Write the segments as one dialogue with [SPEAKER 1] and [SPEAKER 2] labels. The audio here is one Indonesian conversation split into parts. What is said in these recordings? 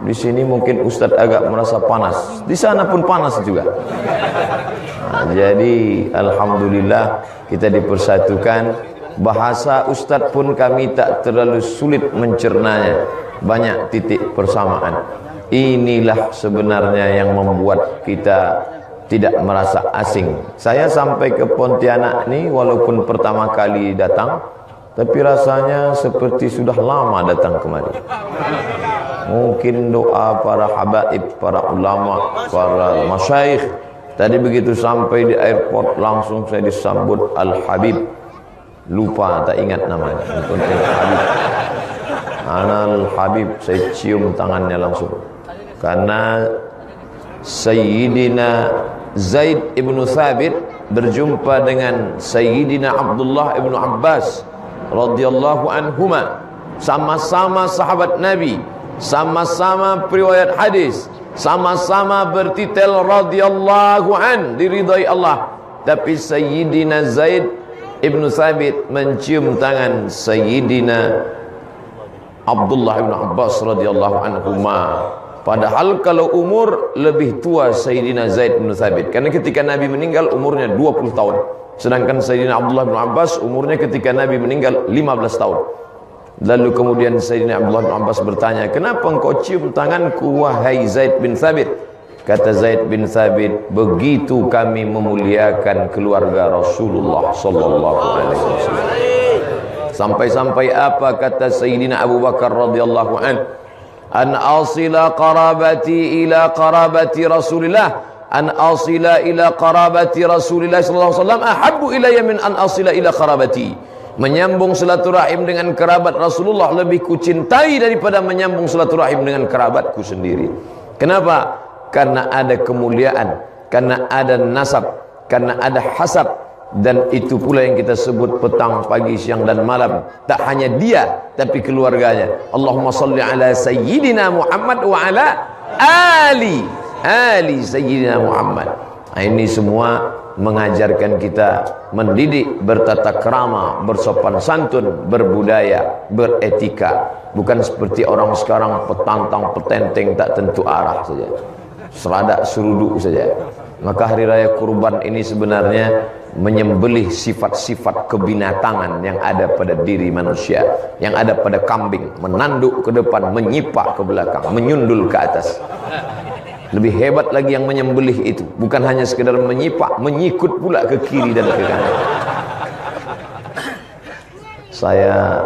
[SPEAKER 1] Di sini mungkin Ustadz agak merasa panas. Di sana pun panas juga. Nah, jadi Alhamdulillah kita dipersatukan. Bahasa Ustadz pun kami tak terlalu sulit mencernanya. Banyak titik persamaan. Inilah sebenarnya yang membuat kita tidak merasa asing. Saya sampai ke Pontianak ini walaupun pertama kali datang, tapi rasanya seperti sudah lama datang kemari. Mungkin doa para habaib, para ulama, para masyaikh. Tadi begitu sampai di airport langsung saya disambut Al-Habib. Lupa tak ingat namanya. Habib. Al-Habib saya cium tangannya langsung. Karena Sayyidina Zaid ibn Thabit berjumpa dengan Sayyidina Abdullah ibn Abbas radhiyallahu anhuma sama-sama sahabat Nabi sama-sama periwayat hadis. Sama-sama bertitel radhiyallahu an diridai Allah. Tapi Sayyidina Zaid Ibn Thabit mencium tangan Sayyidina Abdullah Ibn Abbas radhiyallahu anhuma. Padahal kalau umur lebih tua Sayyidina Zaid bin Thabit. Karena ketika Nabi meninggal umurnya 20 tahun. Sedangkan Sayyidina Abdullah bin Abbas umurnya ketika Nabi meninggal 15 tahun Lalu kemudian Sayyidina Abdullah bin Abbas bertanya, "Kenapa engkau cium tanganku wahai Zaid bin Thabit?" Kata Zaid bin Thabit, "Begitu kami memuliakan keluarga Rasulullah sallallahu alaihi wasallam." Sampai-sampai apa kata Sayyidina Abu Bakar radhiyallahu an? An asila qarabati ila qarabati Rasulillah an asila ila qarabati Rasulillah sallallahu alaihi wasallam ahabbu ilayya min an asila ila qarabati menyambung silaturahim dengan kerabat Rasulullah lebih kucintai daripada menyambung silaturahim dengan kerabatku sendiri. Kenapa? Karena ada kemuliaan, karena ada nasab, karena ada hasab dan itu pula yang kita sebut petang, pagi, siang dan malam. Tak hanya dia tapi keluarganya. Allahumma salli ala sayyidina Muhammad wa ala ali ali sayyidina Muhammad. Nah, ini semua mengajarkan kita mendidik bertata krama, bersopan santun, berbudaya, beretika. Bukan seperti orang sekarang petantang, petenteng tak tentu arah saja. Seradak seruduk saja. Maka hari raya kurban ini sebenarnya menyembelih sifat-sifat kebinatangan yang ada pada diri manusia, yang ada pada kambing, menanduk ke depan, menyipak ke belakang, menyundul ke atas. Lebih hebat lagi yang menyembelih itu. Bukan hanya sekedar menyipak, menyikut pula ke kiri dan ke kanan. Saya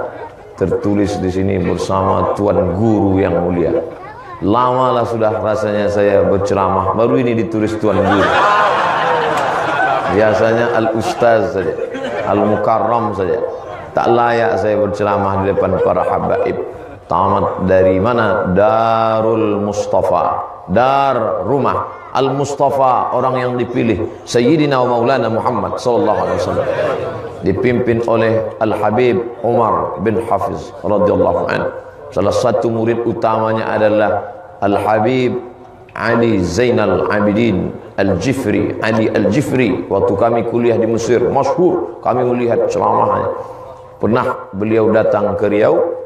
[SPEAKER 1] tertulis di sini bersama Tuan Guru yang mulia. Lamalah sudah rasanya saya berceramah. Baru ini ditulis Tuan Guru. Biasanya Al-Ustaz saja. Al-Mukarram saja. Tak layak saya berceramah di depan para habaib. Tamat dari mana? Darul Mustafa dar rumah. Al-Mustafa orang yang dipilih. Sayyidina wa Maulana Muhammad sallallahu alaihi wasallam. Dipimpin oleh Al-Habib Umar bin Hafiz radhiyallahu anhu. Salah satu murid utamanya adalah Al-Habib Ali Zainal Abidin Al-Jifri. Ali Al-Jifri waktu kami kuliah di Mesir masyhur. Kami melihat ceramahnya. Pernah beliau datang ke Riau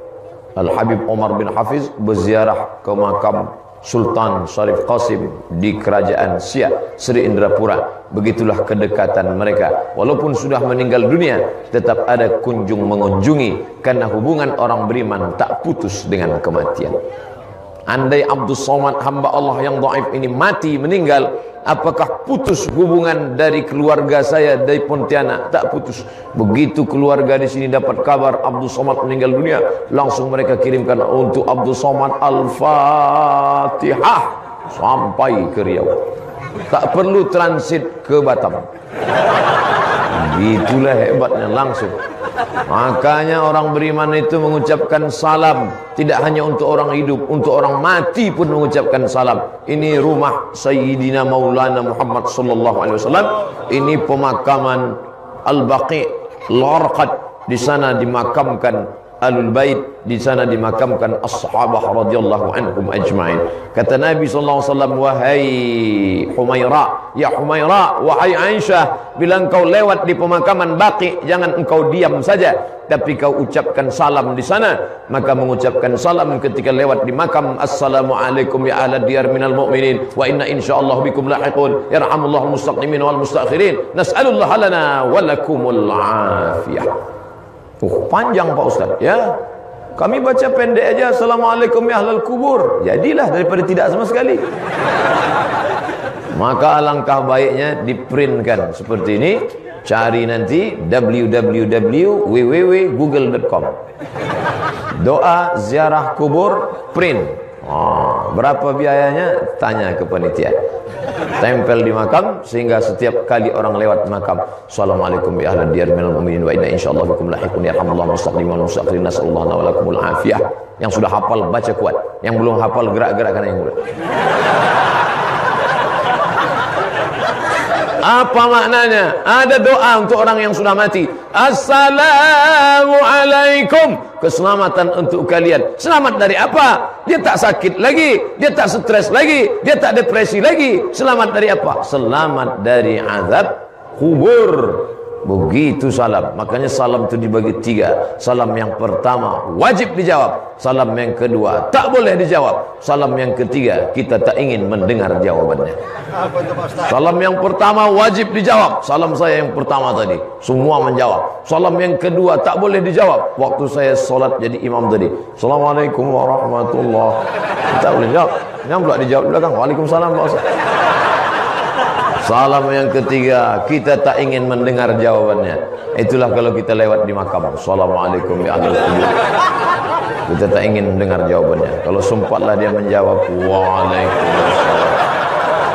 [SPEAKER 1] Al-Habib Umar bin Hafiz berziarah ke makam Sultan Syarif Qasim di kerajaan Siak Sri Indrapura. Begitulah kedekatan mereka. Walaupun sudah meninggal dunia tetap ada kunjung mengunjungi karena hubungan orang beriman tak putus dengan kematian andai Abdul Somad hamba Allah yang dhaif ini mati meninggal apakah putus hubungan dari keluarga saya dari Pontianak? Tak putus. Begitu keluarga di sini dapat kabar Abdul Somad meninggal dunia langsung mereka kirimkan untuk Abdul Somad Al-Fatihah sampai ke Riau tak perlu transit ke Batam. Itulah hebatnya langsung Makanya orang beriman itu mengucapkan salam tidak hanya untuk orang hidup, untuk orang mati pun mengucapkan salam. Ini rumah Sayyidina Maulana Muhammad sallallahu alaihi wasallam. Ini pemakaman Al-Baqi Larqad di sana dimakamkan Alul Bait di sana dimakamkan as-sahabah radhiyallahu anhum ajma'in. Kata Nabi sallallahu alaihi wasallam wahai Humaira, ya Humaira, wahai Aisyah, bila engkau lewat di pemakaman Baqi jangan engkau diam saja, tapi kau ucapkan salam di sana. Maka mengucapkan salam ketika lewat di makam Assalamualaikum ya ahla diyar minal mu'minin wa inna insyaallah bikum lahiqun. Yarhamullahu mustaqimin wal mustakhirin. Nas'alullah lana wa lakumul afiyah. Oh, panjang Pak Ustaz, ya. Kami baca pendek aja Assalamualaikum ya ahlal kubur. Jadilah daripada tidak sama sekali. Maka alangkah baiknya diprintkan seperti ini. Cari nanti www.google.com. Doa ziarah kubur print. Berapa biayanya? Tanya ke panitia. Tempel di makam sehingga setiap kali orang lewat makam Assalamualaikum ya ahlan diyar minal mu'minin wa inna insyaallah bikum lahiqun yarhamullahu mustaqdimin wal mustaqdirin nasallallahu wa lakumul afiyah. Yang sudah hafal baca kuat. Yang belum hafal gerak-gerakkan yang mudah Apa maknanya? Ada doa untuk orang yang sudah mati. Assalamualaikum. Keselamatan untuk kalian. Selamat dari apa? Dia tak sakit lagi. Dia tak stres lagi. Dia tak depresi lagi. Selamat dari apa? Selamat dari azab kubur. Begitu salam. Makanya salam itu dibagi tiga. Salam yang pertama wajib dijawab. Salam yang kedua tak boleh dijawab. Salam yang ketiga kita tak ingin mendengar jawabannya. Salam yang pertama wajib dijawab. Salam saya yang pertama tadi. Semua menjawab. Salam yang kedua tak boleh dijawab. Waktu saya solat jadi imam tadi. Assalamualaikum warahmatullahi. Tak boleh jawab. Yang pula dijawab belakang. Waalaikumsalam. Salam yang ketiga, kita tak ingin mendengar jawabannya. Itulah kalau kita lewat di makam. Assalamualaikum ya kubur. Kita tak ingin mendengar jawabannya. Kalau sempatlah dia menjawab, Waalaikumsalam.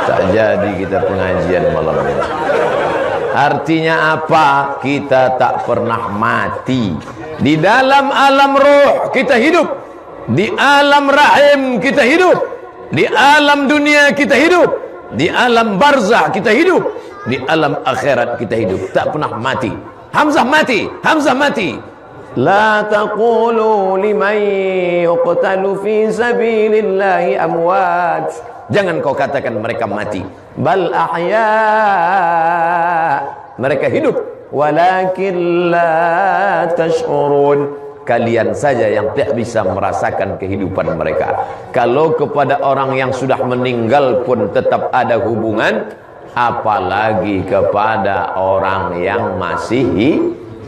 [SPEAKER 1] Tak jadi kita pengajian malam ini. Artinya apa? Kita tak pernah mati. Di dalam alam roh kita hidup. Di alam rahim kita hidup. Di alam dunia kita hidup. Di alam barzah kita hidup. Di alam akhirat kita hidup. Tak pernah mati. Hamzah mati. Hamzah mati. La taqulu liman yuqtalu fi sabilillahi amwat. Jangan kau katakan mereka mati. Bal ahya. Mereka hidup. Walakin la tash'urun kalian saja yang tidak bisa merasakan kehidupan mereka. Kalau kepada orang yang sudah meninggal pun tetap ada hubungan apalagi kepada orang yang masih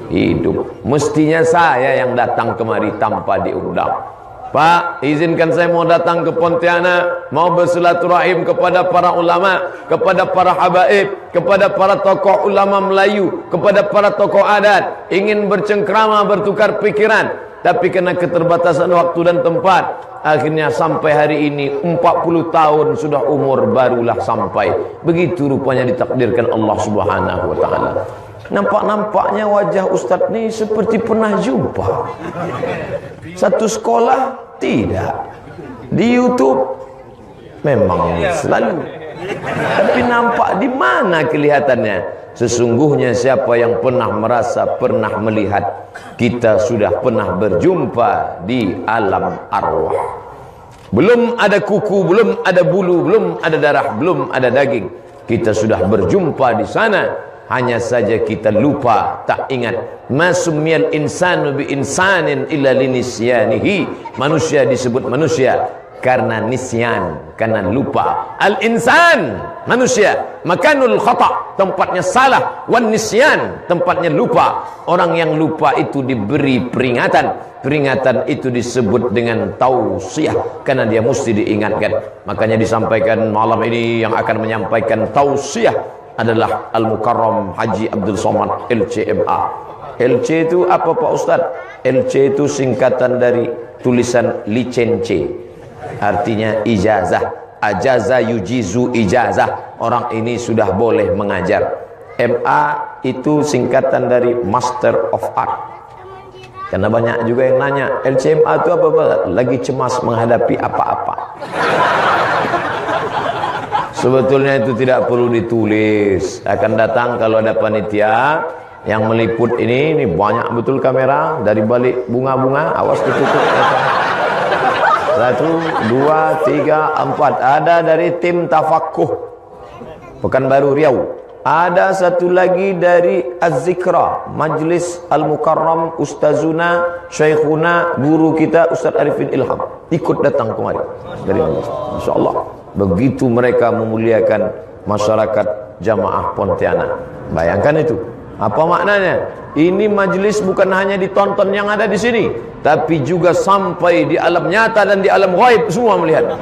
[SPEAKER 1] hidup. Mestinya saya yang datang kemari tanpa diundang Pak, izinkan saya mau datang ke Pontianak, mau bersilaturahim kepada para ulama, kepada para habaib, kepada para tokoh ulama Melayu, kepada para tokoh adat, ingin bercengkrama, bertukar pikiran, tapi kena keterbatasan waktu dan tempat, akhirnya sampai hari ini 40 tahun sudah umur barulah sampai. Begitu rupanya ditakdirkan Allah Subhanahu wa taala. Nampak-nampaknya wajah ustaz ni seperti pernah jumpa. Satu sekolah tidak. Di YouTube memang selalu. Tapi nampak di mana kelihatannya? Sesungguhnya siapa yang pernah merasa, pernah melihat Kita sudah pernah berjumpa di alam arwah Belum ada kuku, belum ada bulu, belum ada darah, belum ada daging Kita sudah berjumpa di sana hanya saja kita lupa tak ingat. Masumiyal insanu bi insanin illa linisyanihi manusia disebut manusia karena nisyan karena lupa. Al insan manusia makanul khata tempatnya salah. Wan nisyan tempatnya lupa. Orang yang lupa itu diberi peringatan. Peringatan itu disebut dengan tausiah karena dia mesti diingatkan. Makanya disampaikan malam ini yang akan menyampaikan tausiah adalah Al-Mukarram Haji Abdul Somad LCMA LC itu apa Pak Ustaz? LC itu singkatan dari tulisan licence. Artinya ijazah. Ajaza yujizu ijazah. Orang ini sudah boleh mengajar. MA itu singkatan dari Master of Art. Karena banyak juga yang nanya LCMA itu apa Pak? lagi cemas menghadapi apa-apa Sebetulnya itu tidak perlu ditulis. Akan datang kalau ada panitia Yang meliput ini ini banyak betul kamera dari balik bunga-bunga. Awas ditutup. Satu, dua, tiga, empat. Ada dari tim Tafakuh. Pekanbaru Riau. Ada satu lagi dari Az-Zikra, Majlis Al-Mukarram Ustazuna Syekhuna guru kita Ustaz Arifin Ilham ikut datang kemari dari Allah. Insyaallah begitu mereka memuliakan masyarakat jamaah Pontianak. Bayangkan itu. Apa maknanya? Ini majlis bukan hanya ditonton yang ada di sini, tapi juga sampai di alam nyata dan di alam ghaib semua melihat.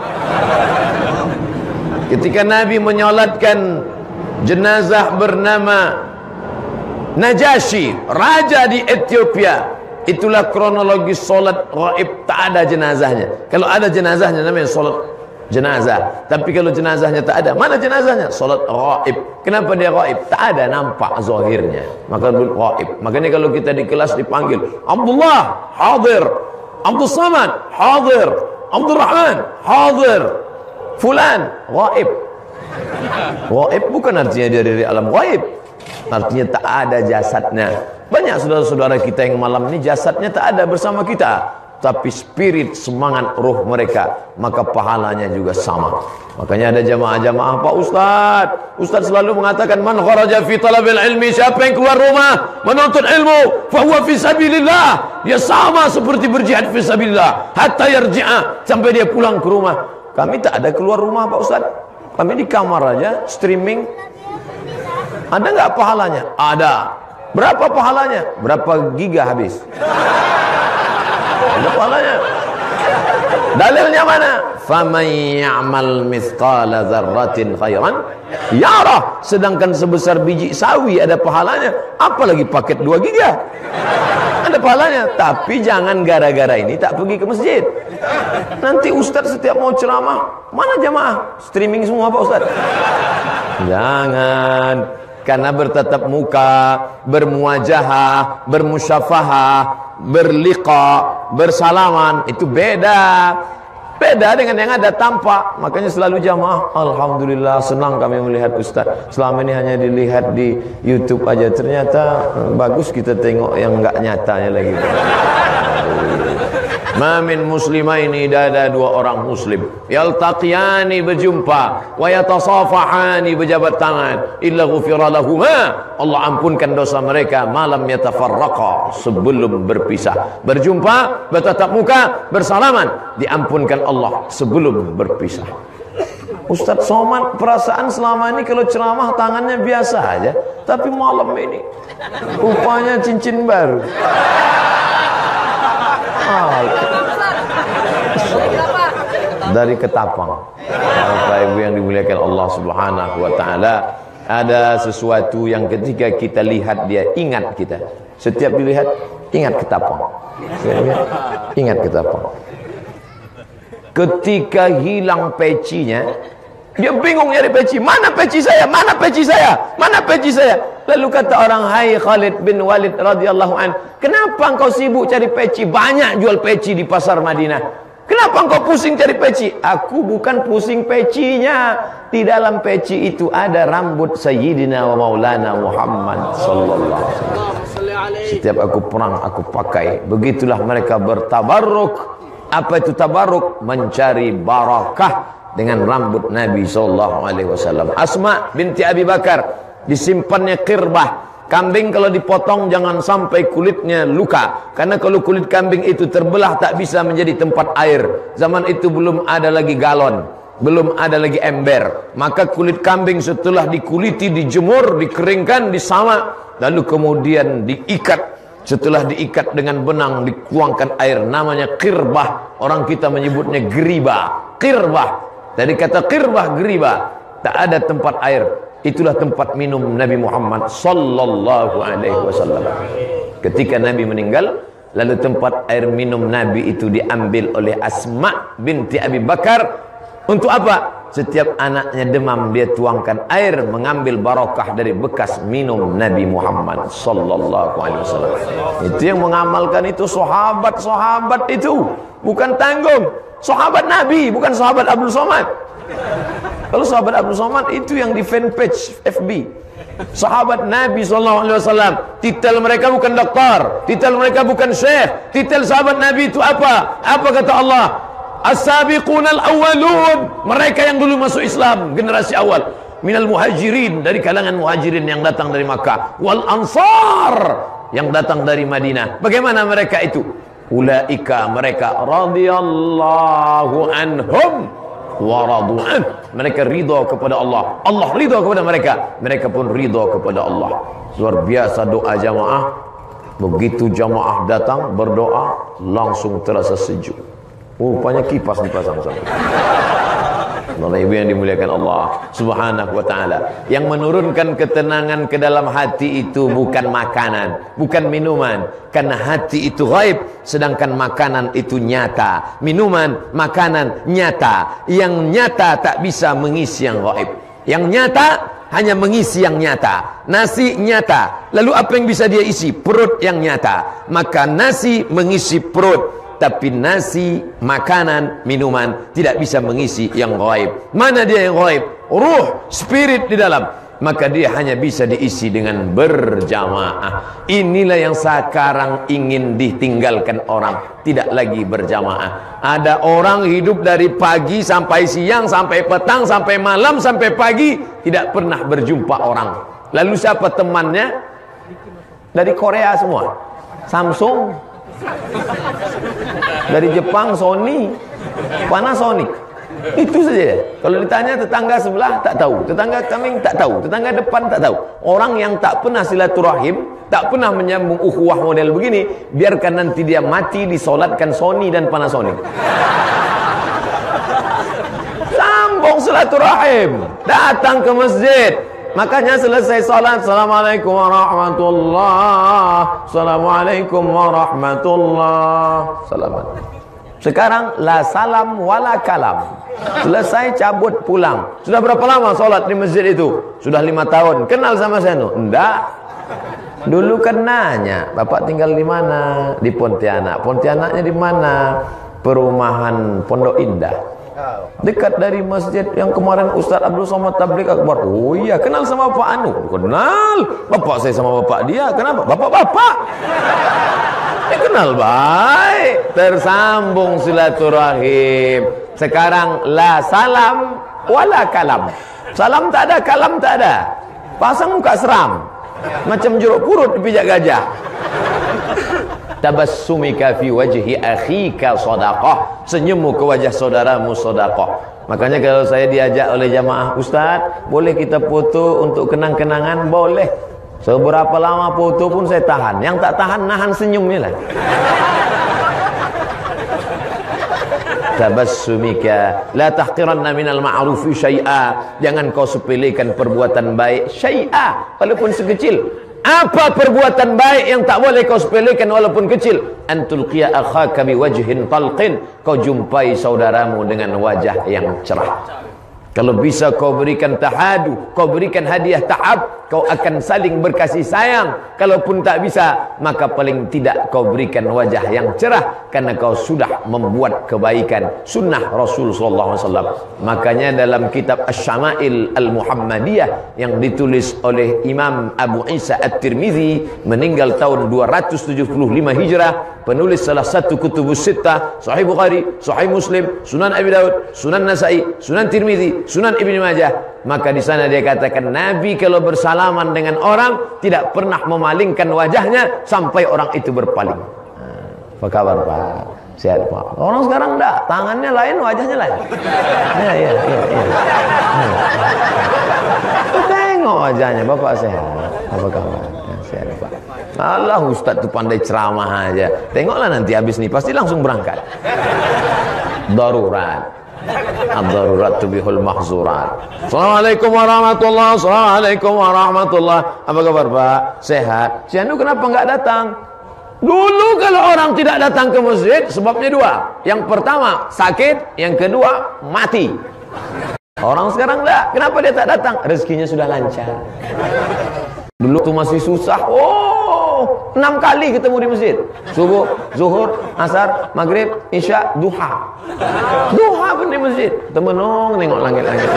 [SPEAKER 1] Ketika Nabi menyolatkan jenazah bernama Najashi, raja di Ethiopia. Itulah kronologi solat gaib, tak ada jenazahnya. Kalau ada jenazahnya namanya solat jenazah. Tapi kalau jenazahnya tak ada, mana jenazahnya? Solat gaib. Kenapa dia gaib? Tak ada nampak zahirnya. Maka gaib. Makanya kalau kita di kelas dipanggil, Abdullah, hadir. Abdul Samad, hadir. Abdul Rahman, hadir. Fulan, gaib. Gaib bukan artinya dia dari alam gaib. Artinya tak ada jasadnya. Banyak saudara-saudara kita yang malam ini jasadnya tak ada bersama kita. Tapi spirit, semangat roh mereka. Maka pahalanya juga sama. Makanya ada jamaah-jamaah Pak Ustaz. Ustaz selalu mengatakan man kharaja fi talabil ilmi siapa yang keluar rumah menuntut ilmu fa huwa fi sabilillah. Dia sama seperti berjihad fi sabilillah hatta yarji'a sampai dia pulang ke rumah. Kami tak ada keluar rumah Pak Ustaz. Kami di kamar aja streaming. Ada nggak pahalanya? Ada. Berapa pahalanya? Berapa giga habis? Ada pahalanya. Dalilnya mana? Faman ya'mal mithqala dzarratin khairan yarah. Sedangkan sebesar biji sawi ada pahalanya, apalagi paket 2 giga. Ada pahalanya, tapi jangan gara-gara ini tak pergi ke masjid. Nanti ustaz setiap mau ceramah, mana jamaah? Streaming semua Pak Ustaz? Jangan karena bertatap muka, bermuajahah, bermusyafahah, berliqa, bersalaman itu beda. Beda dengan yang ada tampak. Makanya selalu jamaah, alhamdulillah senang kami melihat ustaz. Selama ini hanya dilihat di YouTube aja. Ternyata bagus kita tengok yang enggak nyatanya lagi. Mamin muslimaini dada dua orang muslim. Yaltaqiyani berjumpa wa yatasafahani berjabat tangan. Illa ghufira Allah ampunkan dosa mereka malam yatafarraqa sebelum berpisah. Berjumpa bertatap muka bersalaman diampunkan Allah sebelum berpisah. Ustaz Somad perasaan selama ini kalau ceramah tangannya biasa aja tapi malam ini rupanya cincin baru dari ketapang Bapak Ibu yang dimuliakan Allah Subhanahu wa taala ada sesuatu yang ketika kita lihat dia ingat kita setiap dilihat ingat ketapang ingat ketapang ketika hilang pecinya dia bingung nyari peci. Mana peci saya? Mana peci saya? Mana peci saya? Lalu kata orang, "Hai Khalid bin Walid radhiyallahu an, kenapa engkau sibuk cari peci? Banyak jual peci di pasar Madinah. Kenapa engkau pusing cari peci? Aku bukan pusing pecinya. Di dalam peci itu ada rambut Sayyidina wa Maulana Muhammad sallallahu alaihi wasallam. Setiap aku perang aku pakai. Begitulah mereka bertabarruk. Apa itu tabarruk? Mencari barakah dengan rambut Nabi sallallahu alaihi wasallam. Asma binti Abi Bakar disimpannya kirbah. Kambing kalau dipotong jangan sampai kulitnya luka. Karena kalau kulit kambing itu terbelah tak bisa menjadi tempat air. Zaman itu belum ada lagi galon. Belum ada lagi ember. Maka kulit kambing setelah dikuliti, dijemur, dikeringkan, disama. Lalu kemudian diikat. Setelah diikat dengan benang, dikuangkan air. Namanya kirbah. Orang kita menyebutnya geriba. Kirbah. Dari kata qirbah geriba, tak ada tempat air. Itulah tempat minum Nabi Muhammad sallallahu alaihi wasallam. Ketika Nabi meninggal, lalu tempat air minum Nabi itu diambil oleh Asma binti Abi Bakar. Untuk apa? Setiap anaknya demam dia tuangkan air mengambil barokah dari bekas minum Nabi Muhammad sallallahu alaihi wasallam. Itu yang mengamalkan itu sahabat-sahabat itu, bukan tanggung. Sahabat Nabi, bukan sahabat Abdul Somad. Kalau sahabat Abdul Somad itu yang di fanpage FB. Sahabat Nabi SAW Titel mereka bukan doktor Titel mereka bukan syekh Titel sahabat Nabi itu apa? Apa kata Allah? As-sabiqun al-awwalun Mereka yang dulu masuk Islam Generasi awal Minal muhajirin Dari kalangan muhajirin yang datang dari Makkah Wal ansar Yang datang dari Madinah Bagaimana mereka itu? Ulaika mereka radhiyallahu anhum waradu'an. Mereka ridha kepada Allah. Allah ridha kepada mereka. Mereka pun ridha kepada Allah. Luar biasa doa jamaah. Begitu jamaah datang berdoa langsung terasa sejuk. Rupanya kipas dipasang sana Allah ibu yang dimuliakan Allah Subhanahu wa taala. Yang menurunkan ketenangan ke dalam hati itu bukan makanan, bukan minuman. Karena hati itu gaib, sedangkan makanan itu nyata. Minuman, makanan nyata. Yang nyata tak bisa mengisi yang gaib. Yang nyata hanya mengisi yang nyata. Nasi nyata. Lalu apa yang bisa dia isi? Perut yang nyata. Maka nasi mengisi perut tapi nasi, makanan, minuman tidak bisa mengisi yang gaib. Mana dia yang gaib? Ruh, spirit di dalam. Maka dia hanya bisa diisi dengan berjamaah. Inilah yang sekarang ingin ditinggalkan orang. Tidak lagi berjamaah. Ada orang hidup dari pagi sampai siang, sampai petang, sampai malam, sampai pagi. Tidak pernah berjumpa orang. Lalu siapa temannya? Dari Korea semua. Samsung, dari Jepang Sony, Panasonic. Itu saja. Kalau ditanya tetangga sebelah tak tahu, tetangga kami tak tahu, tetangga depan tak tahu. Orang yang tak pernah silaturahim, tak pernah menyambung ukhuwah model begini, biarkan nanti dia mati disolatkan Sony dan Panasonic. Sambung silaturahim, datang ke masjid, Makanya selesai salat Assalamualaikum warahmatullah. Assalamualaikum warahmatullah. Salaman Sekarang La salam wala kalam. Selesai cabut pulang. Sudah berapa lama salat di masjid itu? Sudah lima tahun. Kenal sama saya? Enggak. Dulu kan nanya Bapak tinggal di mana? Di Pontianak. Pontianaknya di mana? Perumahan Pondok Indah Dekat dari masjid yang kemarin Ustaz Abdul Somad Tablik Akbar. Oh iya, kenal sama Bapak Anu? Kenal. Bapak saya sama bapak dia. Kenapa? Bapak-bapak. Ya, kenal baik. Tersambung silaturahim. Sekarang la salam wala kalam. Salam tak ada, kalam tak ada. Pasang muka seram. Macam jeruk purut dipijak gajah tabassumika fi wajhi akhika sadaqah. Senyummu ke wajah saudaramu sedekah makanya kalau saya diajak oleh jamaah ustaz boleh kita foto untuk kenang-kenangan? Boleh. Seberapa lama foto pun saya tahan. Yang tak tahan nahan senyumnya lah. Tabassumika. La tahqiranna minal ma'rufi syai'a. Jangan kau sepelekan perbuatan baik syai'a. Walaupun sekecil apa perbuatan baik yang tak boleh kau sepelekan walaupun kecil? Antul qiya akhaka biwajhin talqin. Kau jumpai saudaramu dengan wajah yang cerah. Kalau bisa kau berikan tahadu, kau berikan hadiah ta'ab, kau akan saling berkasih sayang. Kalaupun tak bisa, maka paling tidak kau berikan wajah yang cerah karena kau sudah membuat kebaikan sunnah Rasul sallallahu alaihi wasallam. Makanya dalam kitab Asy-Syama'il Al-Muhammadiyah yang ditulis oleh Imam Abu Isa At-Tirmizi meninggal tahun 275 Hijrah, penulis salah satu kutubus sittah, Sahih Bukhari, Sahih Muslim, Sunan Abi Daud, Sunan Nasai, Sunan Tirmizi, Sunan Ibnu Majah. Maka di sana dia katakan Nabi kalau bersalaman dengan orang tidak pernah memalingkan wajahnya sampai orang itu berpaling. Apa kabar Pak? Sehat Pak? Orang sekarang enggak. Tangannya lain wajahnya lain. Ya ya ya, ya. tengok wajahnya Bapak sehat? Apa kabar? Ya, sehat Pak. Allah Ustaz tu pandai ceramah aja. Tengoklah nanti habis nih pasti langsung berangkat. Darurat Ad-darurat tubihul mahzurat. Assalamualaikum warahmatullahi Assalamualaikum warahmatullahi Apa kabar Pak? Sehat? Si Anu kenapa enggak datang? Dulu kalau orang tidak datang ke masjid sebabnya dua. Yang pertama sakit, yang kedua mati. Orang sekarang enggak. Kenapa dia tak datang? Rezekinya sudah lancar. Dulu tu masih susah. Oh, enam kali ketemu di masjid. Subuh, zuhur, asar, maghrib, isya, duha. Duha pun di masjid. Temenung tengok langit-langit.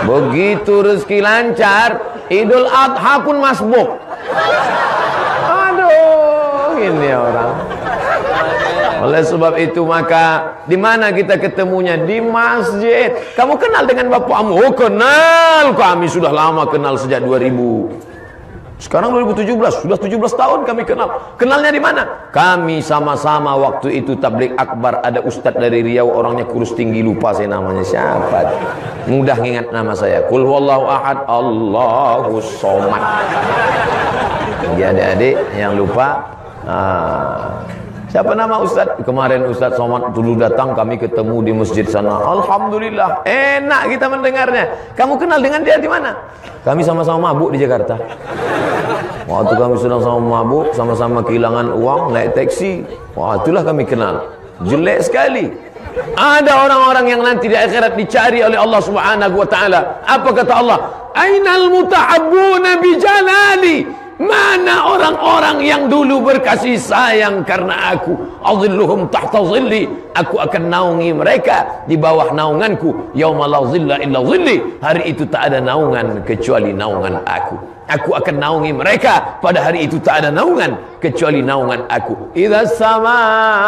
[SPEAKER 1] Begitu rezeki lancar, Idul Adha pun masbuk. Aduh, ini orang. Oleh sebab itu maka di mana kita ketemunya di masjid. Kamu kenal dengan bapakmu? Oh, kenal. Kami sudah lama kenal sejak 2000. Sekarang 2017, sudah 17 tahun kami kenal. Kenalnya di mana? Kami sama-sama waktu itu tablik akbar ada ustadz dari Riau orangnya kurus tinggi lupa saya namanya siapa. Mudah ingat nama saya. Kul huwallahu ahad, Allahu somad. Ya adik-adik yang lupa. Ah, Siapa nama Ustaz? Kemarin Ustaz Somad dulu datang kami ketemu di masjid sana. Alhamdulillah, enak kita mendengarnya. Kamu kenal dengan dia di mana? Kami sama-sama mabuk di Jakarta. Waktu kami sedang sama mabuk, sama-sama kehilangan uang, naik taksi. Wah, itulah kami kenal. Jelek sekali. Ada orang-orang yang nanti di akhirat dicari oleh Allah Subhanahu wa taala. Apa kata Allah? Ainal mutahabbuna bi jalali? Mana orang-orang yang dulu berkasih sayang karena aku? Azilluhum tahta zilli. Aku akan naungi mereka di bawah naunganku. Yawma la zilla illa zilli. Hari itu tak ada naungan kecuali naungan aku. Aku akan naungi mereka pada hari itu tak ada naungan kecuali naungan aku. Iza sama'um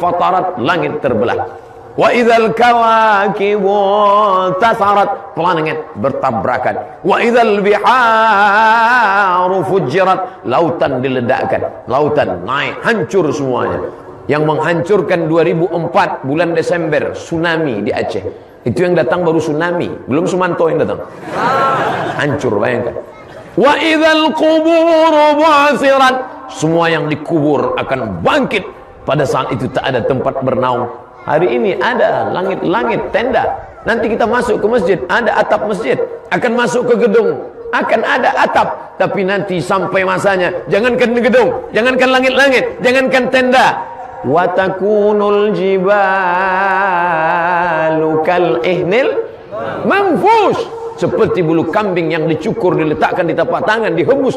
[SPEAKER 1] fatarat Langit terbelah Wa idzal kawakibu tasarat pelanangan bertabrakan. Wa idzal biharu fujirat lautan diledakkan. Lautan naik hancur semuanya. Yang menghancurkan 2004 bulan Desember tsunami di Aceh. Itu yang datang baru tsunami, belum Sumanto yang datang. Hancur bayangkan. Wa idzal qubur bu'sirat. Semua yang dikubur akan bangkit pada saat itu tak ada tempat bernaung Hari ini ada langit-langit tenda. Nanti kita masuk ke masjid, ada atap masjid. Akan masuk ke gedung, akan ada atap. Tapi nanti sampai masanya, jangankan gedung, jangankan langit-langit, jangankan tenda. Watakunul jibalu kal ihnil manfush seperti bulu kambing yang dicukur diletakkan di tapak tangan dihembus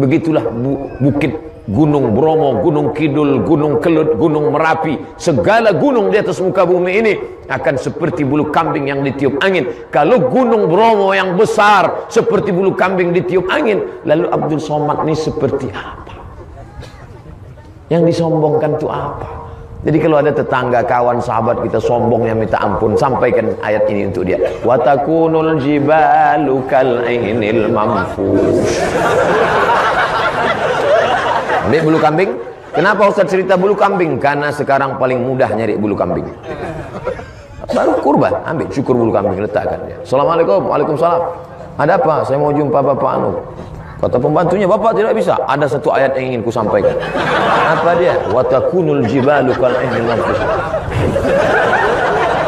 [SPEAKER 1] begitulah bu bukit Gunung Bromo, Gunung Kidul, Gunung Kelut, Gunung Merapi, segala gunung di atas muka bumi ini akan seperti bulu kambing yang ditiup angin. Kalau Gunung Bromo yang besar seperti bulu kambing ditiup angin, lalu Abdul Somad ini seperti apa? Yang disombongkan itu apa? Jadi kalau ada tetangga, kawan, sahabat kita sombong yang minta ampun, sampaikan ayat ini untuk dia. Watakunul jibalu kal ainil mamfus. Ambil bulu kambing. Kenapa Ustaz cerita bulu kambing? Karena sekarang paling mudah nyari bulu kambing. Baru kurban, ambil syukur bulu kambing letakkan dia. Assalamualaikum, Waalaikumsalam. Ada apa? Saya mau jumpa Bapak Anu. Kata pembantunya, Bapak tidak bisa. Ada satu ayat yang ingin ku sampaikan. Apa dia? Watakunul jibalu kal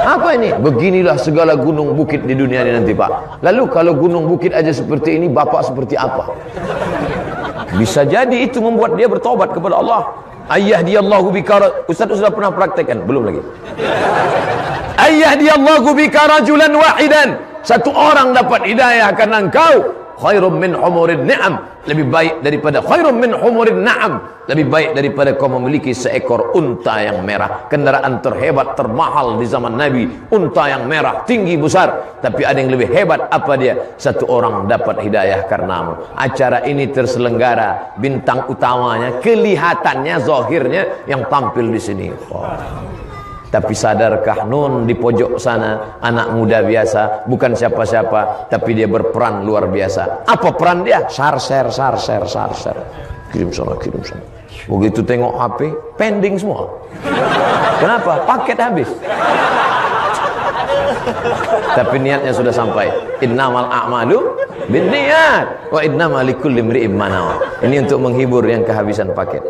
[SPEAKER 1] Apa ini? Beginilah segala gunung bukit di dunia ini nanti Pak. Lalu kalau gunung bukit aja seperti ini, Bapak seperti apa? Bisa jadi itu membuat dia bertobat kepada Allah. Ayah dia Allahu bika Ustaz sudah pernah praktekkan? Belum lagi. Ayah dia Allahu bika rajulan wahidan. Satu orang dapat hidayah karena engkau khairum min humurin ni'am. Lebih baik daripada khairum min humurin na'am lebih baik daripada kau memiliki seekor unta yang merah. Kendaraan terhebat termahal di zaman Nabi. Unta yang merah tinggi besar. Tapi ada yang lebih hebat apa dia? Satu orang dapat hidayah karenamu. Acara ini terselenggara. Bintang utamanya kelihatannya zahirnya yang tampil di sini. oh. Tapi sadarkah Nun di pojok sana anak muda biasa, bukan siapa-siapa, tapi dia berperan luar biasa. Apa peran dia? Sar ser sar ser sar ser. Kirim sana, kirim sana. Begitu tengok HP, pending semua. Kenapa? Paket habis. Tapi niatnya sudah sampai. Innamal a'malu binniyat wa innamal likulli imri'in ma Ini untuk menghibur yang kehabisan paket.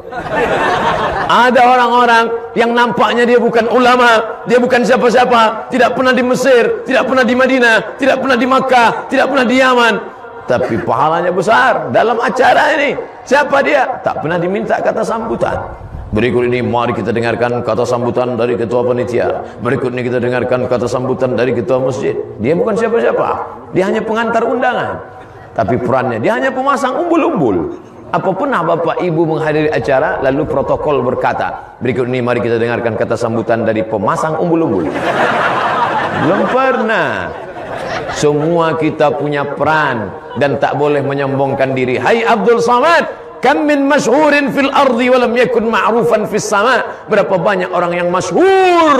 [SPEAKER 1] Ada orang-orang yang nampaknya dia bukan ulama, dia bukan siapa-siapa, tidak pernah di Mesir, tidak pernah di Madinah, tidak pernah di Makkah, tidak pernah di Yaman. Tapi pahalanya besar dalam acara ini. Siapa dia? Tak pernah diminta kata sambutan. Berikut ini mari kita dengarkan kata sambutan dari ketua panitia. Berikut ini kita dengarkan kata sambutan dari ketua masjid. Dia bukan siapa-siapa. Dia hanya pengantar undangan. Tapi perannya dia hanya pemasang umbul-umbul. Apa pernah bapak ibu menghadiri acara lalu protokol berkata, berikut ini mari kita dengarkan kata sambutan dari pemasang umbul-umbul. Belum pernah. Semua kita punya peran dan tak boleh menyombongkan diri. Hai Abdul Samad, kam min masyhurin fil ardi walam yakun ma'rufan fis sama. Berapa banyak orang yang masyhur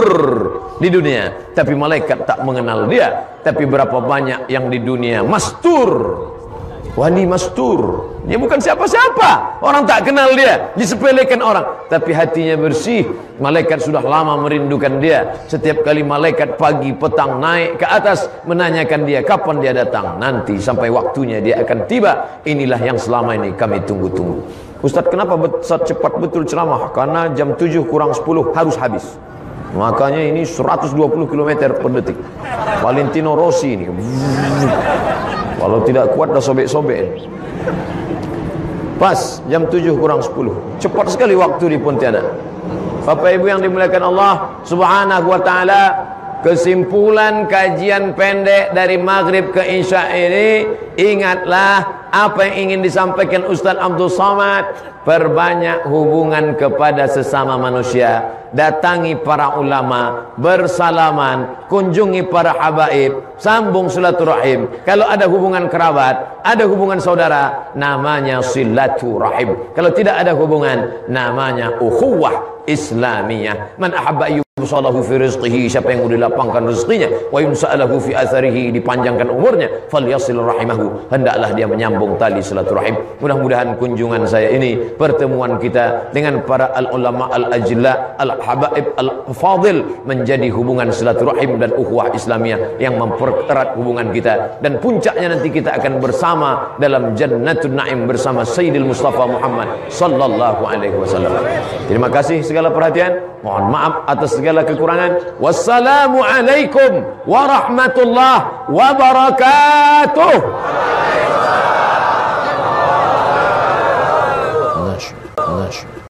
[SPEAKER 1] di dunia tapi malaikat tak mengenal dia. Tapi berapa banyak yang di dunia mastur Wali mastur. Dia bukan siapa-siapa. Orang tak kenal dia. Disepelekan orang. Tapi hatinya bersih. Malaikat sudah lama merindukan dia. Setiap kali malaikat pagi petang naik ke atas. Menanyakan dia kapan dia datang. Nanti sampai waktunya dia akan tiba. Inilah yang selama ini kami tunggu-tunggu. Ustaz kenapa cepat betul ceramah? Karena jam 7 kurang 10 harus habis. Makanya ini 120 km per detik. Valentino Rossi ini. Kalau tidak kuat dah sobek-sobek. Pas jam 7 kurang 10. Cepat sekali waktu di Pontianak. Bapak Ibu yang dimuliakan Allah Subhanahu wa taala, kesimpulan kajian pendek dari maghrib ke isya ini ingatlah apa yang ingin disampaikan Ustaz Abdul Samad perbanyak hubungan kepada sesama manusia. Datangi para ulama bersalaman kunjungi para habaib sambung silaturahim. Kalau ada hubungan kerabat ada hubungan saudara namanya silaturahim. Kalau tidak ada hubungan namanya ukhuwah islamiyah. Man ahabba Yusalahu fi rizqihi siapa yang dilapangkan rezekinya? Wa yumsa'alahu fi atharihi dipanjangkan umurnya. Falyasil rahimahu. Hendaklah dia menyambung tali silaturahim mudah-mudahan kunjungan saya ini pertemuan kita dengan para al ulama al ajla al habaib al fadil menjadi hubungan silaturahim dan ukhuwah islamiyah yang mempererat hubungan kita dan puncaknya nanti kita akan bersama dalam jannatul naim bersama sayyidil mustafa Muhammad sallallahu alaihi wasallam terima kasih segala perhatian mohon maaf atas segala kekurangan. Wassalamualaikum warahmatullahi wabarakatuh. çalışıyor.